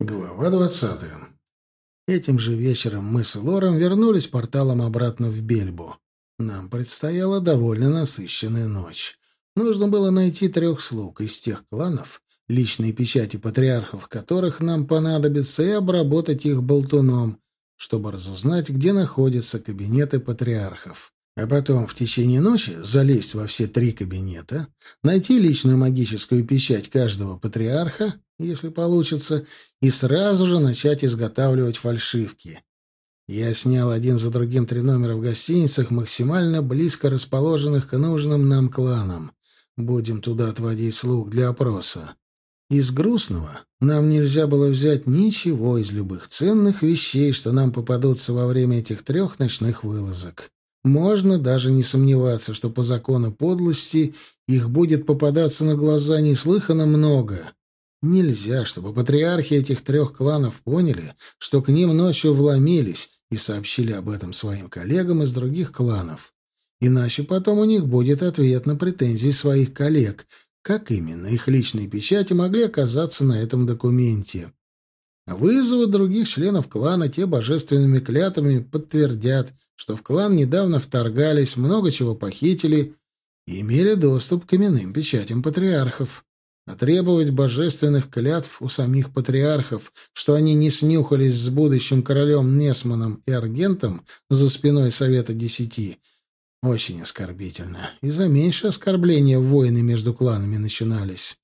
Глава двадцатая. Этим же вечером мы с Лором вернулись порталом обратно в Бельбу. Нам предстояла довольно насыщенная ночь. Нужно было найти трех слуг из тех кланов, личные печати патриархов которых нам понадобится, и обработать их болтуном, чтобы разузнать, где находятся кабинеты патриархов. А потом в течение ночи залезть во все три кабинета, найти личную магическую печать каждого патриарха, если получится, и сразу же начать изготавливать фальшивки. Я снял один за другим три номера в гостиницах, максимально близко расположенных к нужным нам кланам. Будем туда отводить слуг для опроса. Из грустного нам нельзя было взять ничего из любых ценных вещей, что нам попадутся во время этих трех ночных вылазок. Можно даже не сомневаться, что по закону подлости их будет попадаться на глаза неслыханно много. Нельзя, чтобы патриархи этих трех кланов поняли, что к ним ночью вломились и сообщили об этом своим коллегам из других кланов. Иначе потом у них будет ответ на претензии своих коллег, как именно их личные печати могли оказаться на этом документе. Вызовы других членов клана те божественными клятвами подтвердят, что в клан недавно вторгались, много чего похитили и имели доступ к именным печатям патриархов. А требовать божественных клятв у самих патриархов, что они не снюхались с будущим королем Несманом и Аргентом за спиной Совета Десяти, очень оскорбительно. И за меньшее оскорбление войны между кланами начинались.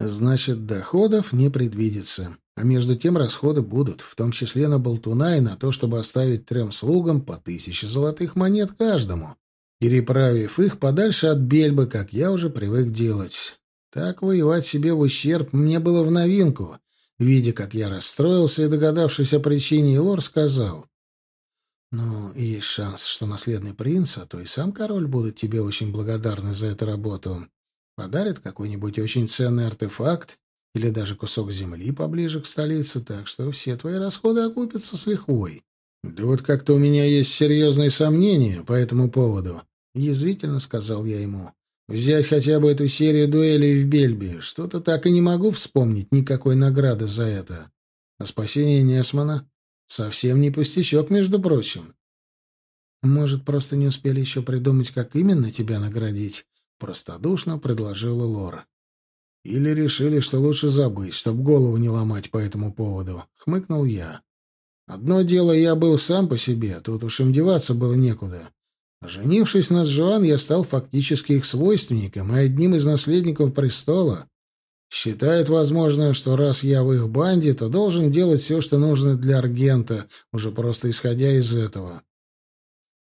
Значит, доходов не предвидится. А между тем расходы будут, в том числе на болтуна и на то, чтобы оставить трем слугам по тысяче золотых монет каждому, переправив их подальше от Бельбы, как я уже привык делать. Так воевать себе в ущерб мне было в новинку. Видя, как я расстроился и догадавшись о причине, Лор сказал. «Ну, есть шанс, что наследный принц, а то и сам король будут тебе очень благодарны за эту работу. Подарит какой-нибудь очень ценный артефакт или даже кусок земли поближе к столице, так что все твои расходы окупятся с лихвой. Да вот как-то у меня есть серьезные сомнения по этому поводу, — язвительно сказал я ему. Взять хотя бы эту серию дуэлей в Бельбе. Что-то так и не могу вспомнить никакой награды за это. А спасение Несмана совсем не пустячок, между прочим. Может, просто не успели еще придумать, как именно тебя наградить? Простодушно предложила Лора. Или решили, что лучше забыть, чтоб голову не ломать по этому поводу. Хмыкнул я. Одно дело, я был сам по себе, тут уж им деваться было некуда. Женившись на Джоан, я стал фактически их свойственником и одним из наследников престола. Считает, возможно, что раз я в их банде, то должен делать все, что нужно для Аргента, уже просто исходя из этого.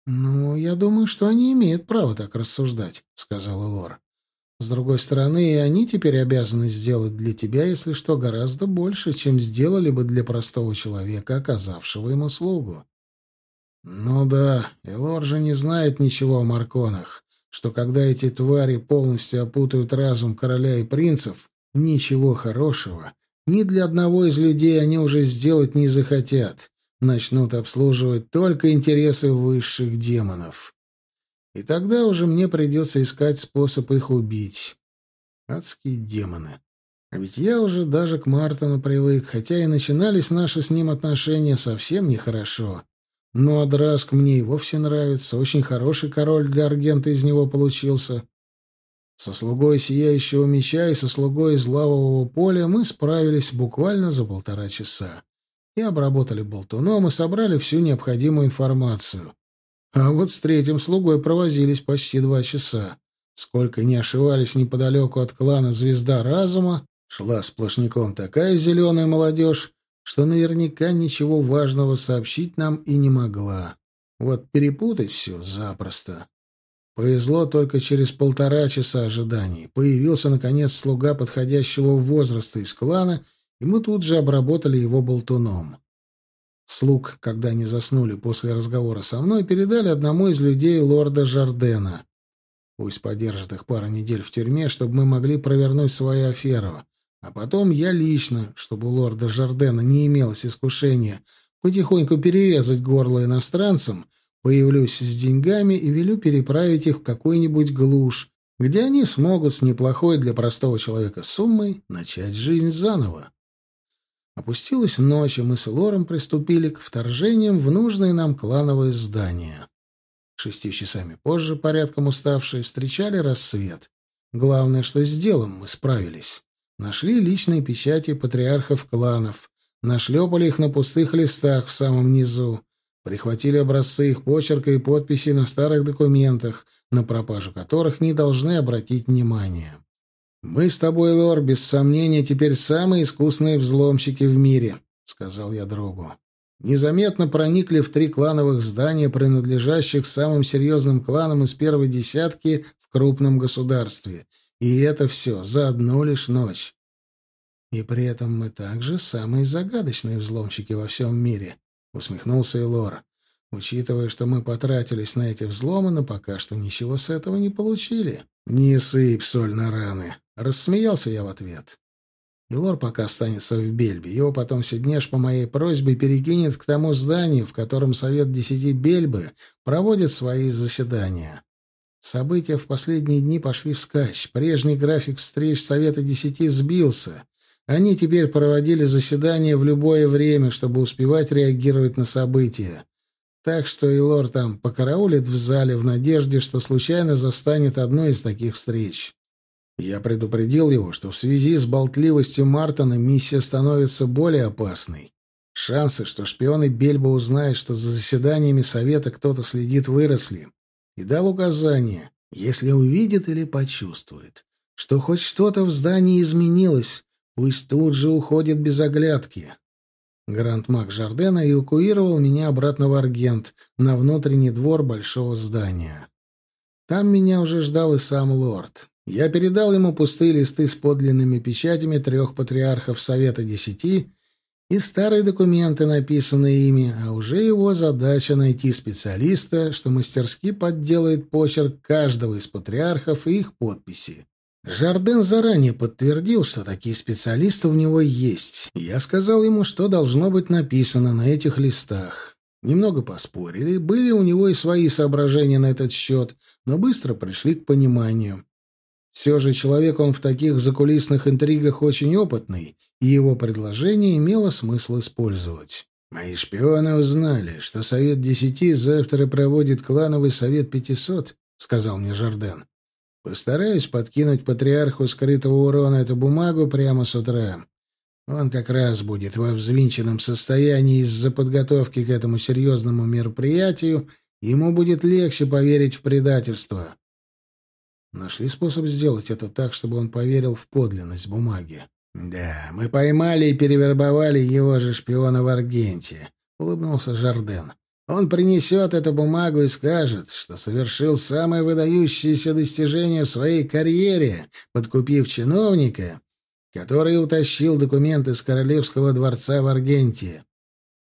«Ну, я думаю, что они имеют право так рассуждать», — сказала Лор. С другой стороны, и они теперь обязаны сделать для тебя, если что, гораздо больше, чем сделали бы для простого человека, оказавшего ему слугу. Ну да, Элор же не знает ничего о Марконах, что когда эти твари полностью опутают разум короля и принцев, ничего хорошего ни для одного из людей они уже сделать не захотят, начнут обслуживать только интересы высших демонов. И тогда уже мне придется искать способ их убить. Адские демоны. А ведь я уже даже к Мартону привык, хотя и начинались наши с ним отношения совсем нехорошо. Но Адраск мне и вовсе нравится. Очень хороший король для Аргента из него получился. Со слугой Сияющего Меча и со слугой из Лавового Поля мы справились буквально за полтора часа. И обработали болтуном и собрали всю необходимую информацию. А вот с третьим слугой провозились почти два часа. Сколько не ошивались неподалеку от клана «Звезда Разума», шла сплошняком такая зеленая молодежь, что наверняка ничего важного сообщить нам и не могла. Вот перепутать все запросто. Повезло только через полтора часа ожиданий. Появился, наконец, слуга подходящего возраста из клана, и мы тут же обработали его болтуном. Слуг, когда они заснули после разговора со мной, передали одному из людей лорда Жардена. Пусть подержит их пару недель в тюрьме, чтобы мы могли провернуть свою аферу. А потом я лично, чтобы у лорда Жардена не имелось искушения потихоньку перерезать горло иностранцам, появлюсь с деньгами и велю переправить их в какую-нибудь глушь, где они смогут с неплохой для простого человека суммой начать жизнь заново. Опустилась ночь, и мы с Лором приступили к вторжениям в нужное нам клановое здание. Шестью часами позже, порядком уставшие, встречали рассвет. Главное, что с делом мы справились. Нашли личные печати патриархов кланов, нашлепали их на пустых листах в самом низу, прихватили образцы их почерка и подписи на старых документах, на пропажу которых не должны обратить внимания. «Мы с тобой, Лор, без сомнения, теперь самые искусные взломщики в мире», — сказал я другу. Незаметно проникли в три клановых здания, принадлежащих самым серьезным кланам из первой десятки в крупном государстве — и это все за одну лишь ночь. И при этом мы также самые загадочные взломщики во всем мире, — усмехнулся Элор. Учитывая, что мы потратились на эти взломы, но пока что ничего с этого не получили. Не сыпь соль на раны. Рассмеялся я в ответ. Илор пока останется в Бельбе. Его потом Сиднеш по моей просьбе перекинет к тому зданию, в котором Совет Десяти Бельбы проводит свои заседания. События в последние дни пошли вскачь. Прежний график встреч Совета Десяти сбился. Они теперь проводили заседания в любое время, чтобы успевать реагировать на события. Так что Илор там покараулит в зале в надежде, что случайно застанет одну из таких встреч. Я предупредил его, что в связи с болтливостью Мартона миссия становится более опасной. Шансы, что шпионы Бельба узнают, что за заседаниями Совета кто-то следит, выросли и дал указание, если увидит или почувствует, что хоть что-то в здании изменилось, пусть тут же уходит без оглядки. Гранд-маг Жардена эвакуировал меня обратно в Аргент, на внутренний двор большого здания. Там меня уже ждал и сам лорд. Я передал ему пустые листы с подлинными печатями трех патриархов Совета Десяти и старые документы, написанные ими, а уже его задача найти специалиста, что мастерски подделает почерк каждого из патриархов и их подписи. Жарден заранее подтвердил, что такие специалисты у него есть. Я сказал ему, что должно быть написано на этих листах. Немного поспорили, были у него и свои соображения на этот счет, но быстро пришли к пониманию. Все же человек он в таких закулисных интригах очень опытный, и его предложение имело смысл использовать. Мои шпионы узнали, что Совет Десяти завтра проводит клановый Совет Пятисот, — сказал мне Жарден. Постараюсь подкинуть патриарху скрытого урона эту бумагу прямо с утра. Он как раз будет во взвинченном состоянии из-за подготовки к этому серьезному мероприятию, ему будет легче поверить в предательство. Нашли способ сделать это так, чтобы он поверил в подлинность бумаги. «Да, мы поймали и перевербовали его же шпиона в Аргенте», — улыбнулся Жарден. «Он принесет эту бумагу и скажет, что совершил самое выдающееся достижение в своей карьере, подкупив чиновника, который утащил документы с королевского дворца в Аргенте.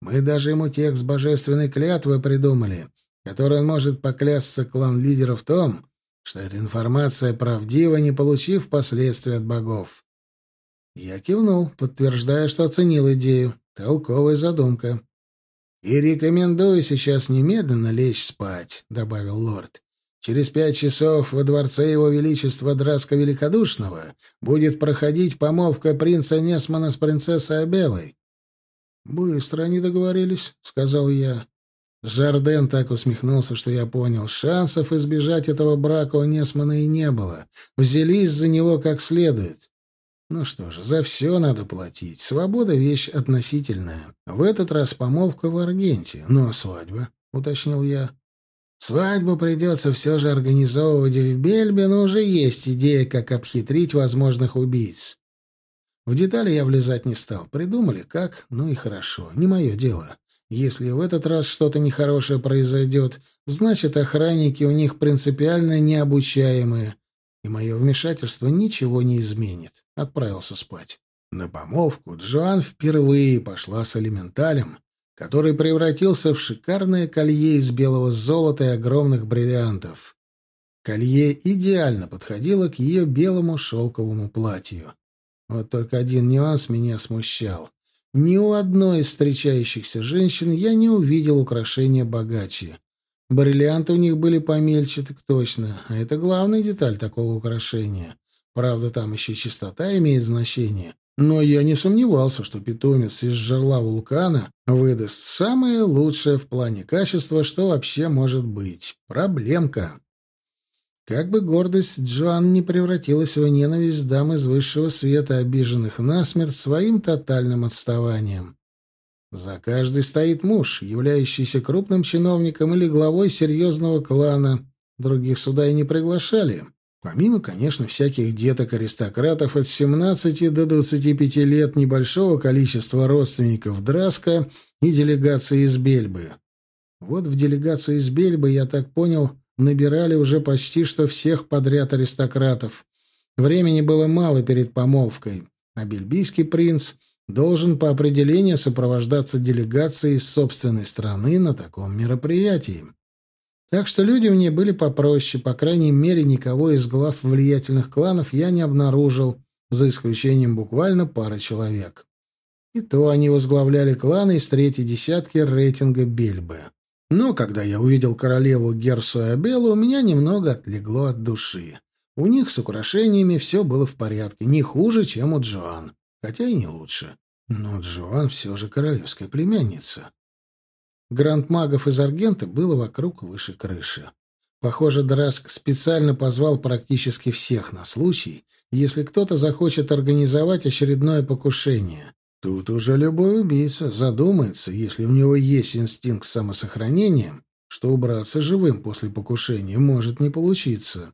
Мы даже ему текст божественной клятвы придумали, который он может поклясться клан-лидера в том, что эта информация правдива, не получив последствий от богов. Я кивнул, подтверждая, что оценил идею. Толковая задумка. «И рекомендую сейчас немедленно лечь спать», — добавил лорд. «Через пять часов во дворце его величества Драска Великодушного будет проходить помолвка принца Несмана с принцессой Абелой». «Быстро они договорились», — сказал я. Жарден так усмехнулся, что я понял, шансов избежать этого брака у Несмана и не было. Взялись за него как следует. Ну что ж, за все надо платить. Свобода — вещь относительная. В этот раз помолвка в Аргенте. Ну а свадьба? — уточнил я. Свадьбу придется все же организовывать в Бельбе, но уже есть идея, как обхитрить возможных убийц. В детали я влезать не стал. Придумали как, ну и хорошо. Не мое дело. Если в этот раз что-то нехорошее произойдет, значит, охранники у них принципиально необучаемые, и мое вмешательство ничего не изменит. Отправился спать. На помолвку Джоан впервые пошла с элементалем, который превратился в шикарное колье из белого золота и огромных бриллиантов. Колье идеально подходило к ее белому шелковому платью. Вот только один нюанс меня смущал. Ни у одной из встречающихся женщин я не увидел украшения богаче. Бриллианты у них были помельче, так точно, а это главная деталь такого украшения. Правда, там еще чистота имеет значение. Но я не сомневался, что питомец из жерла вулкана выдаст самое лучшее в плане качества, что вообще может быть. Проблемка. Как бы гордость Джоан не превратилась в ненависть дам из высшего света, обиженных насмерть своим тотальным отставанием. За каждый стоит муж, являющийся крупным чиновником или главой серьезного клана. Других сюда и не приглашали. Помимо, конечно, всяких деток-аристократов от 17 до 25 лет, небольшого количества родственников Драска и делегации из Бельбы. Вот в делегацию из Бельбы, я так понял, набирали уже почти что всех подряд аристократов. Времени было мало перед помолвкой, а бельбийский принц должен по определению сопровождаться делегацией из собственной страны на таком мероприятии. Так что люди мне были попроще, по крайней мере, никого из глав влиятельных кланов я не обнаружил, за исключением буквально пары человек. И то они возглавляли кланы из третьей десятки рейтинга Бельбы. Но когда я увидел королеву Герсу и Абелу, у меня немного отлегло от души. У них с украшениями все было в порядке, не хуже, чем у Джоан, хотя и не лучше. Но Джоан все же королевская племянница. Гранд-магов из Аргента было вокруг выше крыши. Похоже, Драск специально позвал практически всех на случай, если кто-то захочет организовать очередное покушение. Тут уже любой убийца задумается, если у него есть инстинкт самосохранения, что убраться живым после покушения может не получиться.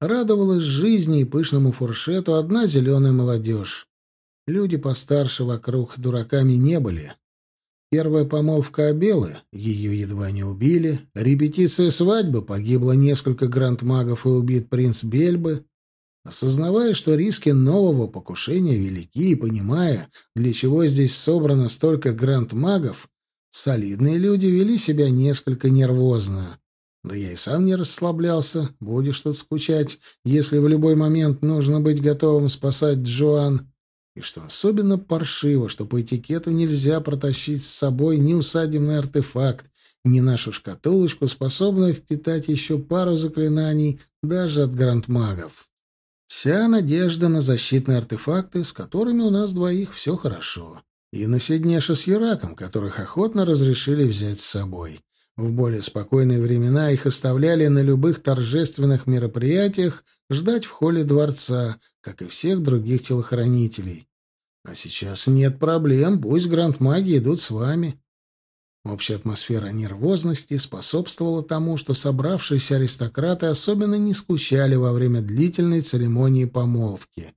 Радовалась жизни и пышному фуршету одна зеленая молодежь. Люди постарше вокруг дураками не были. Первая помолвка Абелы, ее едва не убили. Репетиция свадьбы, погибло несколько грандмагов и убит принц Бельбы. Осознавая, что риски нового покушения велики и понимая, для чего здесь собрано столько гранд-магов, солидные люди вели себя несколько нервозно. Да я и сам не расслаблялся, будешь тут скучать, если в любой момент нужно быть готовым спасать Джоан. И что особенно паршиво, что по этикету нельзя протащить с собой ни усадебный артефакт, ни нашу шкатулочку, способную впитать еще пару заклинаний даже от грандмагов. Вся надежда на защитные артефакты, с которыми у нас двоих все хорошо. И на Сиднеша с Юраком, которых охотно разрешили взять с собой. В более спокойные времена их оставляли на любых торжественных мероприятиях ждать в холле дворца, как и всех других телохранителей. А сейчас нет проблем, пусть гранд-маги идут с вами. Общая атмосфера нервозности способствовала тому, что собравшиеся аристократы особенно не скучали во время длительной церемонии помолвки.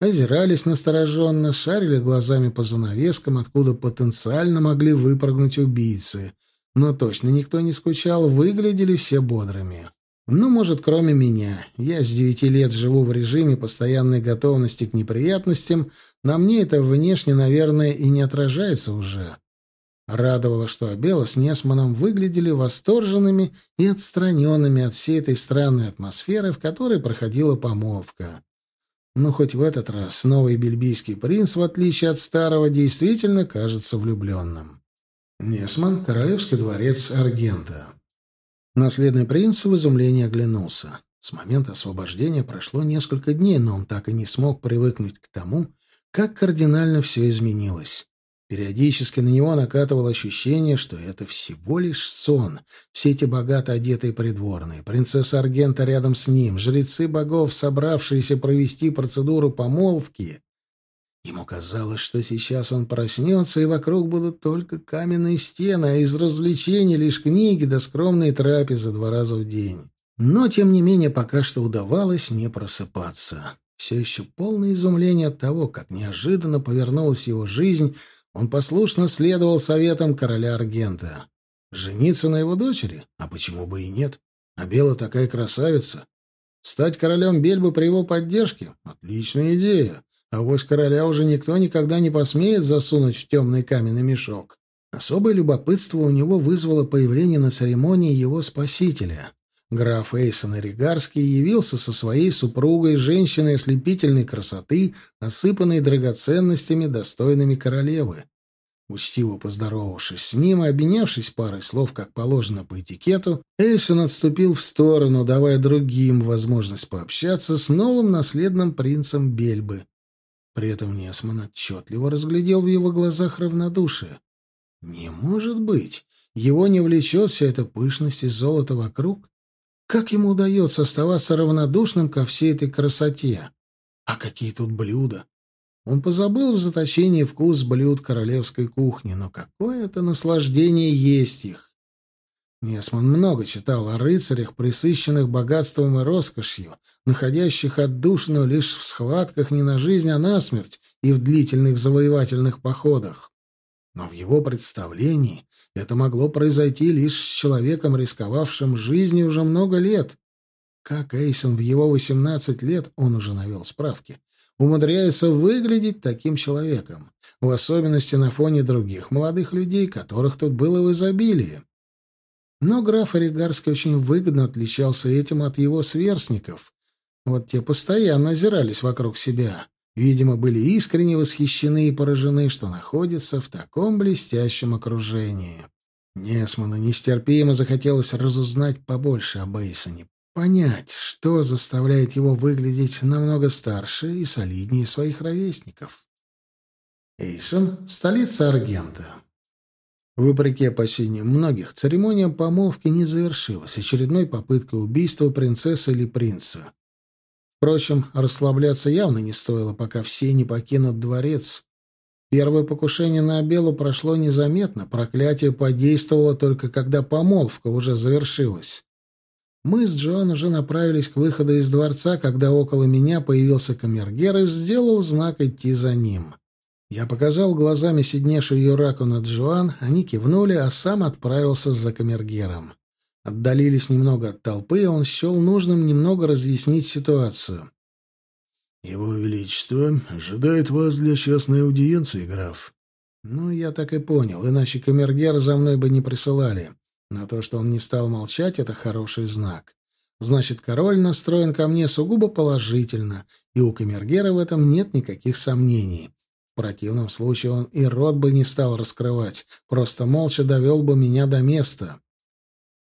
Озирались настороженно, шарили глазами по занавескам, откуда потенциально могли выпрыгнуть убийцы. Но точно никто не скучал, выглядели все бодрыми. Ну, может, кроме меня. Я с девяти лет живу в режиме постоянной готовности к неприятностям, на мне это внешне, наверное, и не отражается уже. Радовало, что Абела с Несманом выглядели восторженными и отстраненными от всей этой странной атмосферы, в которой проходила помолвка. Но хоть в этот раз новый бельбийский принц, в отличие от старого, действительно кажется влюбленным. Несман, Королевский дворец Аргента. Наследный принц в изумлении оглянулся. С момента освобождения прошло несколько дней, но он так и не смог привыкнуть к тому, как кардинально все изменилось. Периодически на него накатывало ощущение, что это всего лишь сон. Все эти богато одетые придворные, принцесса Аргента рядом с ним, жрецы богов, собравшиеся провести процедуру помолвки. Ему казалось, что сейчас он проснется, и вокруг будут только каменные стены, а из развлечений лишь книги да скромные трапезы два раза в день. Но, тем не менее, пока что удавалось не просыпаться. Все еще полное изумление от того, как неожиданно повернулась его жизнь — он послушно следовал советам короля Аргента. Жениться на его дочери? А почему бы и нет? А Бела такая красавица. Стать королем Бельбы при его поддержке? Отличная идея. А вось короля уже никто никогда не посмеет засунуть в темный каменный мешок. Особое любопытство у него вызвало появление на церемонии его спасителя. Граф Эйсон Ригарский явился со своей супругой, женщиной ослепительной красоты, осыпанной драгоценностями, достойными королевы. Учтиво поздоровавшись с ним и обменявшись парой слов, как положено по этикету, Эйсон отступил в сторону, давая другим возможность пообщаться с новым наследным принцем Бельбы. При этом Несман отчетливо разглядел в его глазах равнодушие. Не может быть! Его не влечет вся эта пышность и золото вокруг? Как ему удается оставаться равнодушным ко всей этой красоте? А какие тут блюда! Он позабыл в заточении вкус блюд королевской кухни, но какое это наслаждение есть их! Несман много читал о рыцарях, присыщенных богатством и роскошью, находящих отдушину лишь в схватках не на жизнь, а на смерть и в длительных завоевательных походах. Но в его представлении это могло произойти лишь с человеком, рисковавшим жизнью уже много лет. Как Эйсон в его восемнадцать лет, он уже навел справки, умудряется выглядеть таким человеком, в особенности на фоне других молодых людей, которых тут было в изобилии. Но граф Оригарский очень выгодно отличался этим от его сверстников. Вот те постоянно озирались вокруг себя. Видимо, были искренне восхищены и поражены, что находятся в таком блестящем окружении. Несману нестерпимо захотелось разузнать побольше о Бейсоне, понять, что заставляет его выглядеть намного старше и солиднее своих ровесников. Эйсон — столица Аргента. Вопреки опасениям многих, церемония помолвки не завершилась очередной попыткой убийства принцессы или принца. Впрочем, расслабляться явно не стоило, пока все не покинут дворец. Первое покушение на Абелу прошло незаметно, проклятие подействовало только когда помолвка уже завершилась. Мы с Джоан уже направились к выходу из дворца, когда около меня появился камергер и сделал знак идти за ним. Я показал глазами сидневшую Юраку на Джоан, они кивнули, а сам отправился за камергером. Отдалились немного от толпы, и он счел нужным немного разъяснить ситуацию. «Его Величество ожидает вас для частной аудиенции, граф». «Ну, я так и понял, иначе камергер за мной бы не присылали. На то, что он не стал молчать, это хороший знак. Значит, король настроен ко мне сугубо положительно, и у камергера в этом нет никаких сомнений». В противном случае он и рот бы не стал раскрывать, просто молча довел бы меня до места.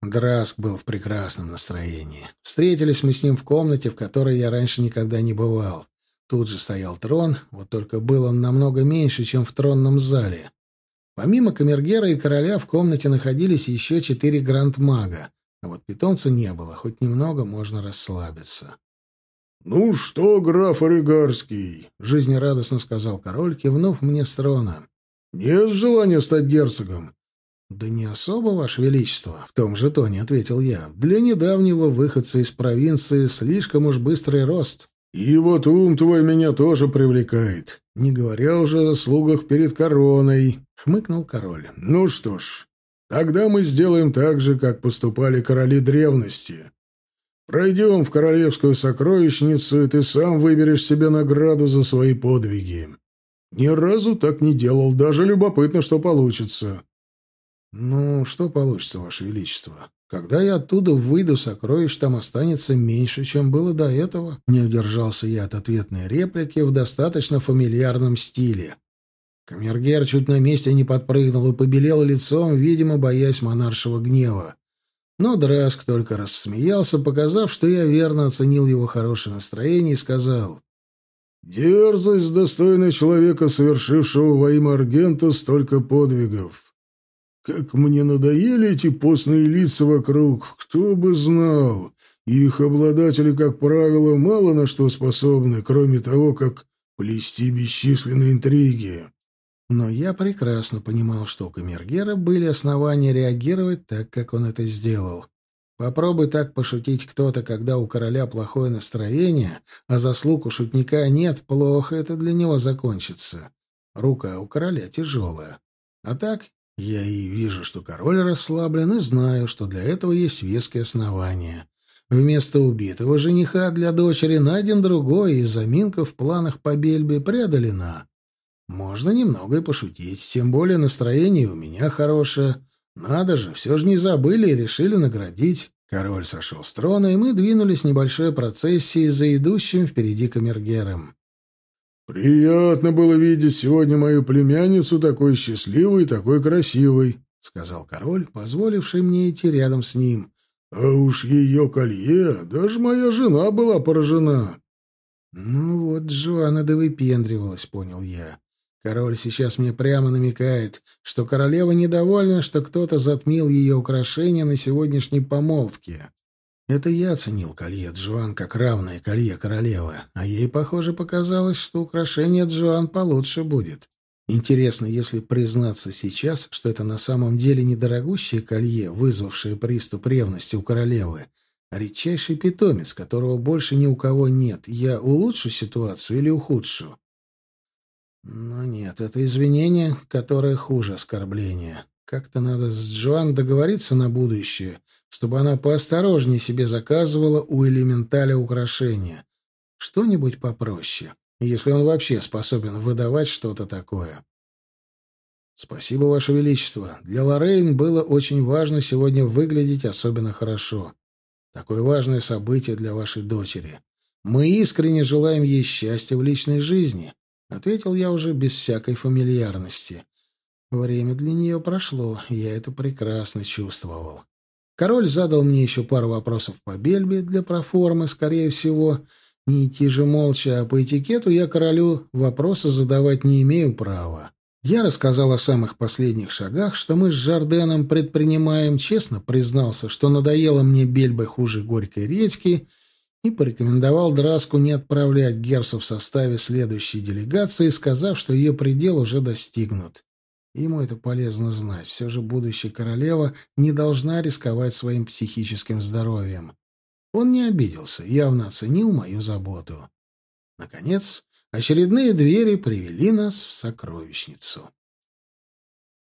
Драск был в прекрасном настроении. Встретились мы с ним в комнате, в которой я раньше никогда не бывал. Тут же стоял трон, вот только был он намного меньше, чем в тронном зале. Помимо камергера и короля в комнате находились еще четыре гранд-мага, а вот питомца не было, хоть немного можно расслабиться. «Ну что, граф Оригарский?» — жизнерадостно сказал король, кивнув мне с трона. «Нет желания стать герцогом?» «Да не особо, Ваше Величество», — в том же тоне ответил я. «Для недавнего выходца из провинции слишком уж быстрый рост». «И вот ум твой меня тоже привлекает, не говоря уже о заслугах перед короной», — хмыкнул король. «Ну что ж, тогда мы сделаем так же, как поступали короли древности». Пройдем в королевскую сокровищницу, и ты сам выберешь себе награду за свои подвиги. Ни разу так не делал, даже любопытно, что получится. Ну, что получится, Ваше Величество? Когда я оттуда выйду, сокровищ там останется меньше, чем было до этого. Не удержался я от ответной реплики в достаточно фамильярном стиле. Камергер чуть на месте не подпрыгнул и побелел лицом, видимо, боясь монаршего гнева. Но Драск только рассмеялся, показав, что я верно оценил его хорошее настроение, и сказал, «Дерзость, достойная человека, совершившего во имя Аргента столько подвигов. Как мне надоели эти постные лица вокруг, кто бы знал. Их обладатели, как правило, мало на что способны, кроме того, как плести бесчисленные интриги». Но я прекрасно понимал, что у Камергера были основания реагировать так, как он это сделал. Попробуй так пошутить кто-то, когда у короля плохое настроение, а заслуг у шутника нет, плохо это для него закончится. Рука у короля тяжелая. А так я и вижу, что король расслаблен, и знаю, что для этого есть веские основания. Вместо убитого жениха для дочери найден другой, и заминка в планах по Бельбе преодолена. Можно немного и пошутить, тем более настроение у меня хорошее. Надо же, все же не забыли и решили наградить. Король сошел с трона, и мы двинулись небольшой процессией за идущим впереди камергером. «Приятно было видеть сегодня мою племянницу такой счастливой и такой красивой», — сказал король, позволивший мне идти рядом с ним. «А уж ее колье, даже моя жена была поражена». Ну вот, Джоанна да выпендривалась, понял я. Король сейчас мне прямо намекает, что королева недовольна, что кто-то затмил ее украшения на сегодняшней помолвке. Это я оценил колье Джоан как равное колье королевы, а ей, похоже, показалось, что украшение Джоан получше будет. Интересно, если признаться сейчас, что это на самом деле недорогущее колье, вызвавшее приступ ревности у королевы, а редчайший питомец, которого больше ни у кого нет, я улучшу ситуацию или ухудшу? Но нет, это извинение, которое хуже оскорбления. Как-то надо с Джоан договориться на будущее — чтобы она поосторожнее себе заказывала у элементаля украшения. Что-нибудь попроще, если он вообще способен выдавать что-то такое. Спасибо, Ваше Величество. Для Лоррейн было очень важно сегодня выглядеть особенно хорошо. Такое важное событие для вашей дочери. Мы искренне желаем ей счастья в личной жизни, — ответил я уже без всякой фамильярности. Время для нее прошло, я это прекрасно чувствовал. Король задал мне еще пару вопросов по Бельбе для проформы, скорее всего. Не идти же молча, а по этикету я королю вопросы задавать не имею права. Я рассказал о самых последних шагах, что мы с Жарденом предпринимаем, честно признался, что надоело мне Бельбы хуже горькой редьки, и порекомендовал Драску не отправлять Герсу в составе следующей делегации, сказав, что ее предел уже достигнут. Ему это полезно знать. Все же будущая королева не должна рисковать своим психическим здоровьем. Он не обиделся, явно оценил мою заботу. Наконец, очередные двери привели нас в сокровищницу.